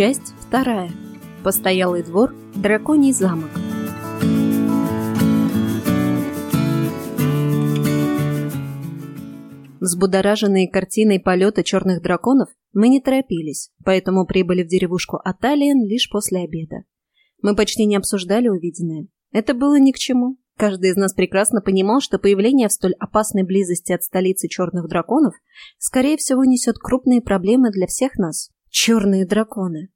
Часть вторая. Постоялый двор, драконий замок. Взбудораженные картиной полета черных драконов, мы не торопились, поэтому прибыли в деревушку Аталиен лишь после обеда. Мы почти не обсуждали увиденное. Это было ни к чему. Каждый из нас прекрасно понимал, что появление в столь опасной близости от столицы черных драконов, скорее всего, несет крупные проблемы для всех нас. Черные драконы.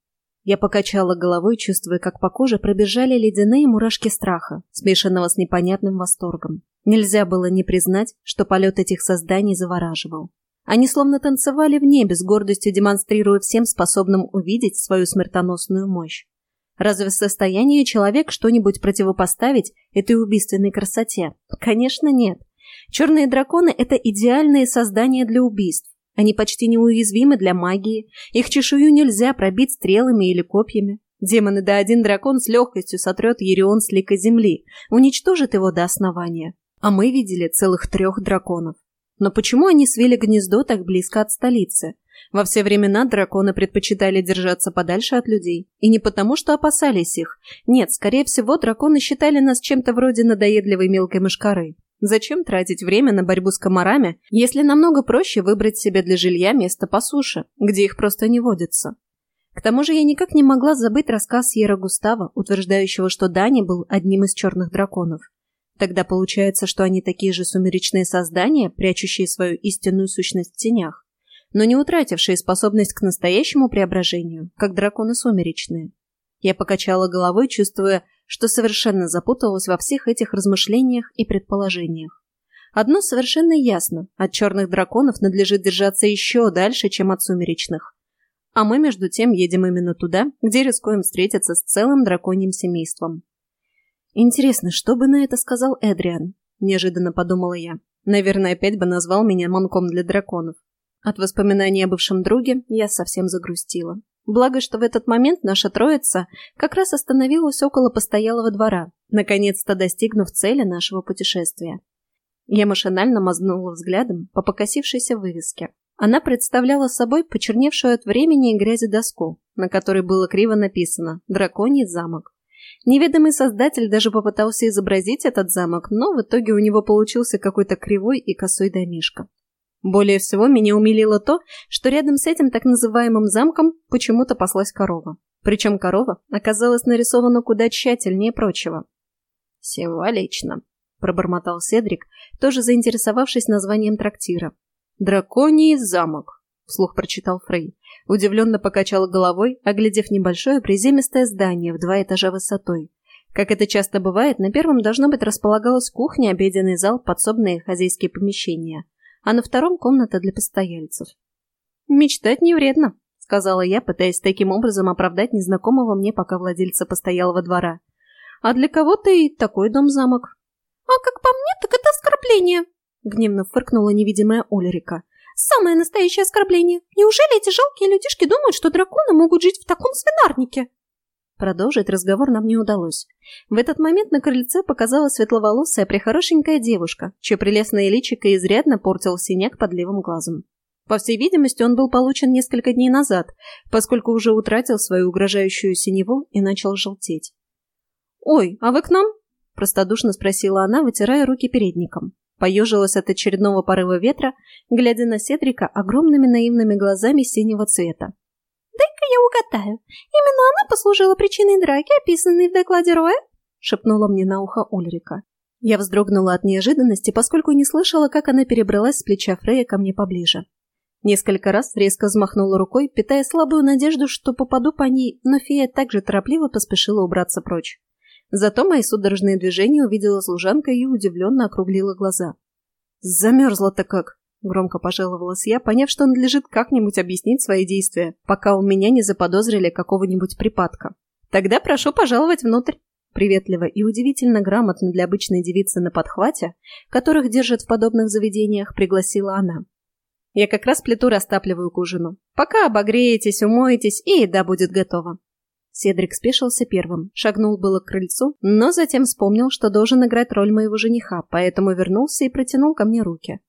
Я покачала головой, чувствуя, как по коже пробежали ледяные мурашки страха, смешанного с непонятным восторгом. Нельзя было не признать, что полет этих созданий завораживал. Они словно танцевали в небе, с гордостью демонстрируя всем способным увидеть свою смертоносную мощь. Разве в состоянии человек что-нибудь противопоставить этой убийственной красоте? Конечно, нет. Черные драконы – это идеальные создания для убийств. Они почти неуязвимы для магии, их чешую нельзя пробить стрелами или копьями. Демоны да один дракон с легкостью сотрет Ерион с лика земли, уничтожит его до основания. А мы видели целых трех драконов. Но почему они свели гнездо так близко от столицы? Во все времена драконы предпочитали держаться подальше от людей. И не потому, что опасались их. Нет, скорее всего, драконы считали нас чем-то вроде надоедливой мелкой мышкары. Зачем тратить время на борьбу с комарами, если намного проще выбрать себе для жилья место по суше, где их просто не водится? К тому же я никак не могла забыть рассказ Ера Густава, утверждающего, что Дани был одним из черных драконов. Тогда получается, что они такие же сумеречные создания, прячущие свою истинную сущность в тенях, но не утратившие способность к настоящему преображению, как драконы сумеречные. Я покачала головой, чувствуя, что совершенно запуталась во всех этих размышлениях и предположениях. Одно совершенно ясно – от черных драконов надлежит держаться еще дальше, чем от сумеречных. А мы, между тем, едем именно туда, где рискуем встретиться с целым драконьим семейством. Интересно, что бы на это сказал Эдриан? Неожиданно подумала я. Наверное, опять бы назвал меня манком для драконов. От воспоминаний о бывшем друге я совсем загрустила. Благо, что в этот момент наша троица как раз остановилась около постоялого двора, наконец-то достигнув цели нашего путешествия. Я машинально мазнула взглядом по покосившейся вывеске. Она представляла собой почерневшую от времени и грязи доску, на которой было криво написано «Драконий замок». Неведомый создатель даже попытался изобразить этот замок, но в итоге у него получился какой-то кривой и косой домишко. Более всего меня умилило то, что рядом с этим так называемым замком почему-то паслась корова. Причем корова оказалась нарисована куда тщательнее прочего. «Символично», — пробормотал Седрик, тоже заинтересовавшись названием трактира. «Драконий замок», — вслух прочитал Фрей. Удивленно покачал головой, оглядев небольшое приземистое здание в два этажа высотой. Как это часто бывает, на первом должно быть располагалась кухня, обеденный зал, подсобные хозяйские помещения, а на втором — комната для постояльцев. «Мечтать не вредно», — сказала я, пытаясь таким образом оправдать незнакомого мне пока владельца постоялого двора. «А для кого-то и такой дом-замок». «А как по мне, так это оскорбление», — гневно фыркнула невидимая Ульрика. Самое настоящее оскорбление. Неужели эти жалкие людишки думают, что драконы могут жить в таком свинарнике? Продолжить разговор нам не удалось. В этот момент на крыльце показалась светловолосая прихорошенькая девушка, чье прелестное личико изрядно портил синяк под левым глазом. По всей видимости, он был получен несколько дней назад, поскольку уже утратил свою угрожающую синеву и начал желтеть. «Ой, а вы к нам?» – простодушно спросила она, вытирая руки передником. Поежилась от очередного порыва ветра, глядя на Седрика огромными наивными глазами синего цвета. «Дай-ка я угадаю. Именно она послужила причиной драки, описанной в докладе Роя?» — шепнула мне на ухо Ульрика. Я вздрогнула от неожиданности, поскольку не слышала, как она перебралась с плеча Фрея ко мне поближе. Несколько раз резко взмахнула рукой, питая слабую надежду, что попаду по ней, но фея также торопливо поспешила убраться прочь. Зато мои судорожные движения увидела служанка и удивленно округлила глаза. «Замерзла-то как!» — громко пожаловалась я, поняв, что надлежит как-нибудь объяснить свои действия, пока у меня не заподозрили какого-нибудь припадка. «Тогда прошу пожаловать внутрь!» Приветливо и удивительно грамотно для обычной девицы на подхвате, которых держат в подобных заведениях, пригласила она. «Я как раз плиту растапливаю к ужину. Пока обогреетесь, умоетесь, и еда будет готова. Седрик спешился первым, шагнул было к крыльцу, но затем вспомнил, что должен играть роль моего жениха, поэтому вернулся и протянул ко мне руки.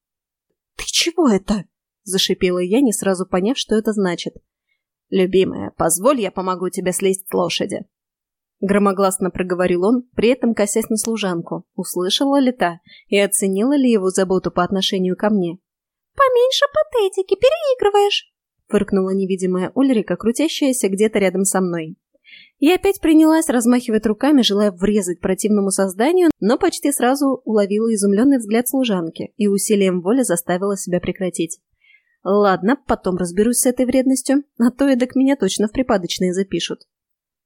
«Ты чего это?» – зашипела я, не сразу поняв, что это значит. «Любимая, позволь, я помогу тебе слезть с лошади». Громогласно проговорил он, при этом косясь на служанку, услышала ли та и оценила ли его заботу по отношению ко мне. «Поменьше патетики, переигрываешь!» фыркнула невидимая Ульрика, крутящаяся где-то рядом со мной. Я опять принялась размахивать руками, желая врезать противному созданию, но почти сразу уловила изумленный взгляд служанки и усилием воли заставила себя прекратить. Ладно, потом разберусь с этой вредностью, а то эдак меня точно в припадочные запишут.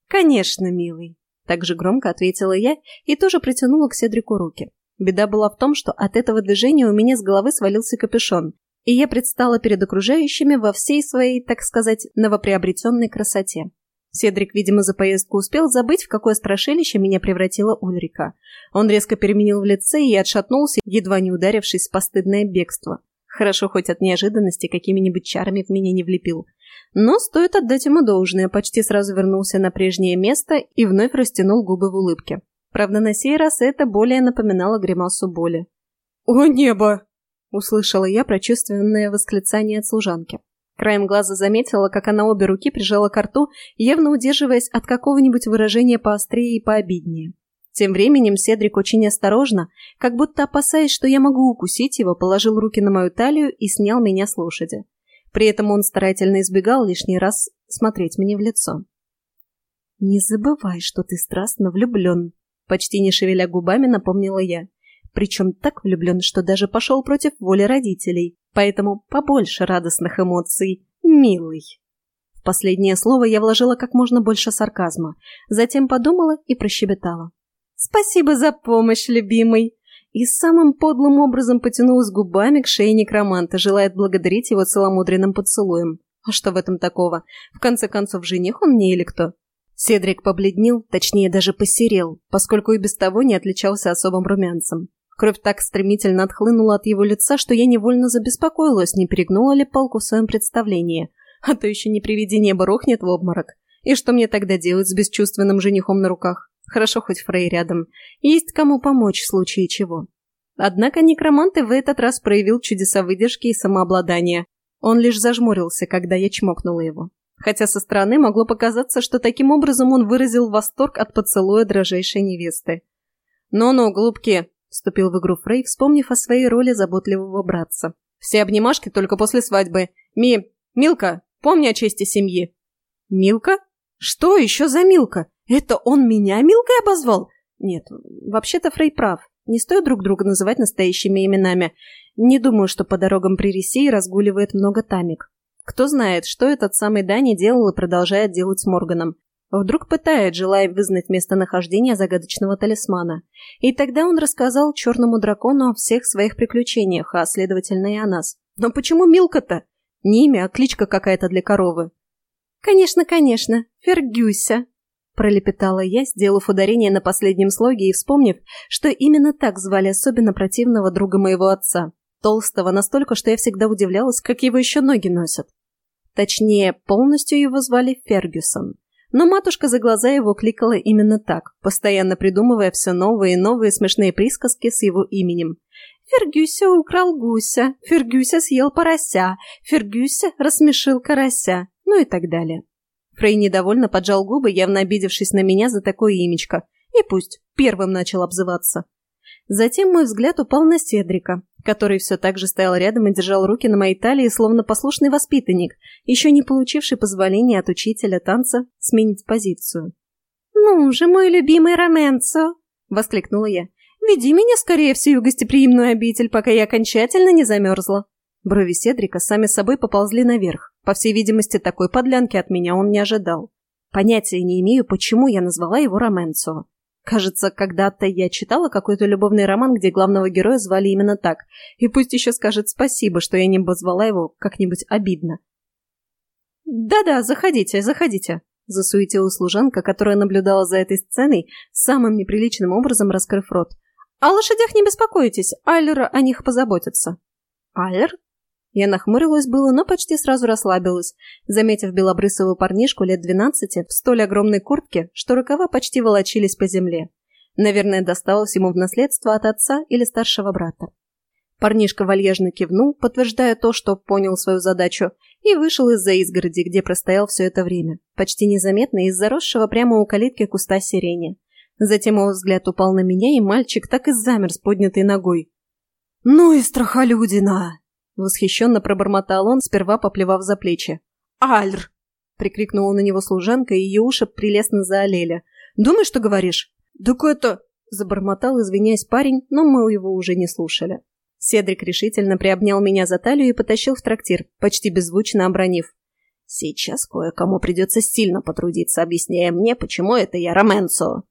«Конечно, милый», — так же громко ответила я и тоже притянула к Седрику руки. Беда была в том, что от этого движения у меня с головы свалился капюшон, и я предстала перед окружающими во всей своей, так сказать, новоприобретенной красоте. Седрик, видимо, за поездку успел забыть, в какое страшилище меня превратила Ульрика. Он резко переменил в лице и отшатнулся, едва не ударившись в постыдное бегство. Хорошо хоть от неожиданности какими-нибудь чарами в меня не влепил. Но стоит отдать ему должное, почти сразу вернулся на прежнее место и вновь растянул губы в улыбке. Правда, на сей раз это более напоминало гримасу боли. «О небо!» — услышала я прочувственное восклицание от служанки. Краем глаза заметила, как она обе руки прижала к рту, явно удерживаясь от какого-нибудь выражения поострее и пообиднее. Тем временем Седрик очень осторожно, как будто опасаясь, что я могу укусить его, положил руки на мою талию и снял меня с лошади. При этом он старательно избегал лишний раз смотреть мне в лицо. «Не забывай, что ты страстно влюблен», — почти не шевеля губами напомнила я. Причем так влюблен, что даже пошел против воли родителей. Поэтому побольше радостных эмоций, милый. В последнее слово я вложила как можно больше сарказма, затем подумала и прощебетала. «Спасибо за помощь, любимый!» И самым подлым образом потянулась губами к шее некроманта, желая отблагодарить его целомудренным поцелуем. А что в этом такого? В конце концов, жених он мне или кто? Седрик побледнел, точнее даже посерел, поскольку и без того не отличался особым румянцем. Кровь так стремительно отхлынула от его лица, что я невольно забеспокоилась, не перегнула ли палку в своем представлении. А то еще не приведи небо рухнет в обморок. И что мне тогда делать с бесчувственным женихом на руках? Хорошо, хоть Фрей рядом. Есть кому помочь в случае чего. Однако некромант и в этот раз проявил чудеса выдержки и самообладания. Он лишь зажмурился, когда я чмокнула его. Хотя со стороны могло показаться, что таким образом он выразил восторг от поцелуя дрожайшей невесты. «Ну-ну, голубки, Вступил в игру Фрей, вспомнив о своей роли заботливого братца. «Все обнимашки только после свадьбы. Ми... Милка, помни о чести семьи». «Милка? Что еще за Милка? Это он меня Милкой обозвал?» «Нет, вообще-то Фрей прав. Не стоит друг друга называть настоящими именами. Не думаю, что по дорогам при Ресии разгуливает много тамик. Кто знает, что этот самый Дани делал и продолжает делать с Морганом. Вдруг пытает, желая вызнать местонахождение загадочного талисмана. И тогда он рассказал черному дракону о всех своих приключениях, а следовательно и о нас. Но почему Милка-то? Не имя, а кличка какая-то для коровы. «Конечно, конечно, Фергюся», — пролепетала я, сделав ударение на последнем слоге и вспомнив, что именно так звали особенно противного друга моего отца. Толстого настолько, что я всегда удивлялась, как его еще ноги носят. Точнее, полностью его звали Фергюсон. Но матушка за глаза его кликала именно так, постоянно придумывая все новые и новые смешные присказки с его именем. Фергюся украл гуся, Фергюся съел порося, Фергюся рассмешил карася, ну и так далее. Фрей недовольно поджал губы, явно обидевшись на меня за такое имечко. И пусть первым начал обзываться. Затем мой взгляд упал на Седрика, который все так же стоял рядом и держал руки на моей талии, словно послушный воспитанник, еще не получивший позволения от учителя танца сменить позицию. «Ну же, мой любимый Роменцо!» — воскликнула я. «Веди меня скорее в сию гостеприимную обитель, пока я окончательно не замерзла». Брови Седрика сами собой поползли наверх. По всей видимости, такой подлянки от меня он не ожидал. Понятия не имею, почему я назвала его Роменцо. Кажется, когда-то я читала какой-то любовный роман, где главного героя звали именно так. И пусть еще скажет спасибо, что я не обозвала его как-нибудь обидно. «Да-да, заходите, заходите», — засуетила служанка, которая наблюдала за этой сценой, самым неприличным образом раскрыв рот. «О лошадях не беспокойтесь, Айлер о них позаботится». «Айлер?» Я нахмурилась было, но почти сразу расслабилась, заметив белобрысого парнишку лет двенадцати в столь огромной куртке, что рукава почти волочились по земле. Наверное, досталось ему в наследство от отца или старшего брата. Парнишка вальяжно кивнул, подтверждая то, что понял свою задачу, и вышел из-за изгороди, где простоял все это время, почти незаметно из заросшего прямо у калитки куста сирени. Затем его взгляд упал на меня, и мальчик так и замер с поднятой ногой. «Ну и страхолюдина!» — восхищенно пробормотал он, сперва поплевав за плечи. «Альр!» — прикрикнула на него служанка, и ее уши прелестно заолели. «Думаешь, что говоришь?» «Так это...» — забормотал, извиняясь парень, но мы его уже не слушали. Седрик решительно приобнял меня за талию и потащил в трактир, почти беззвучно обронив. «Сейчас кое-кому придется сильно потрудиться, объясняя мне, почему это я Роменцо».